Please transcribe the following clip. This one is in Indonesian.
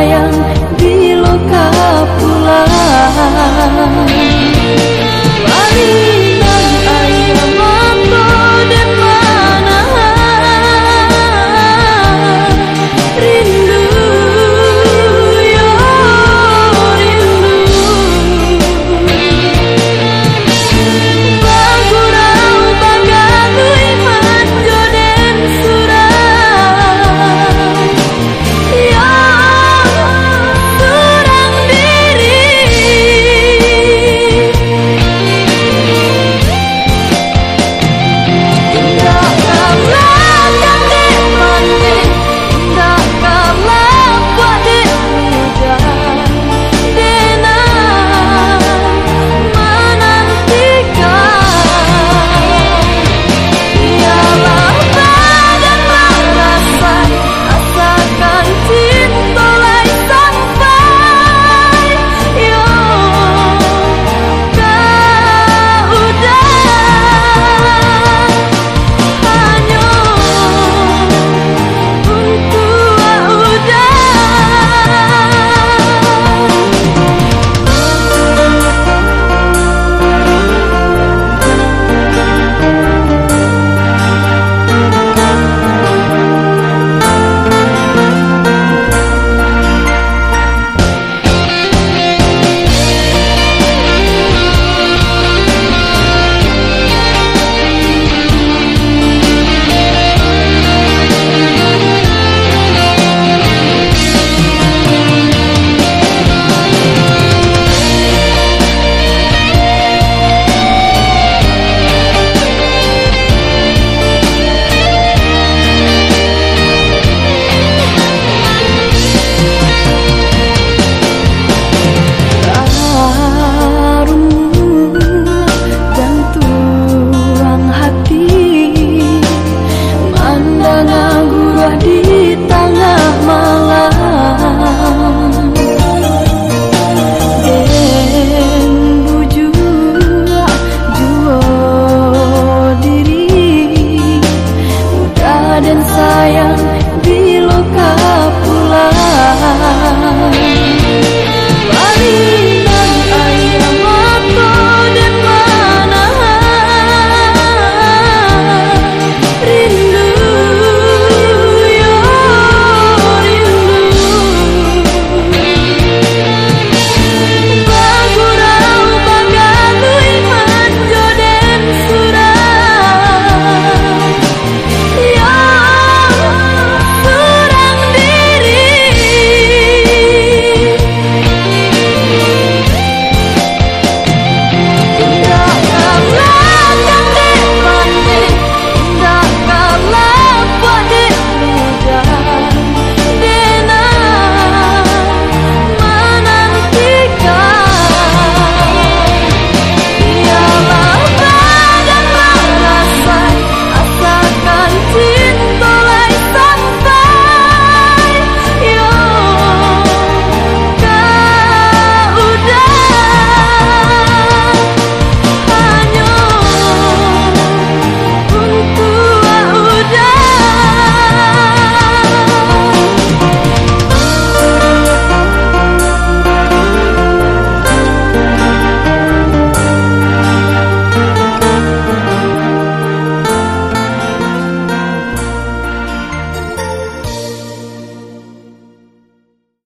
Yang di loka pulang Mari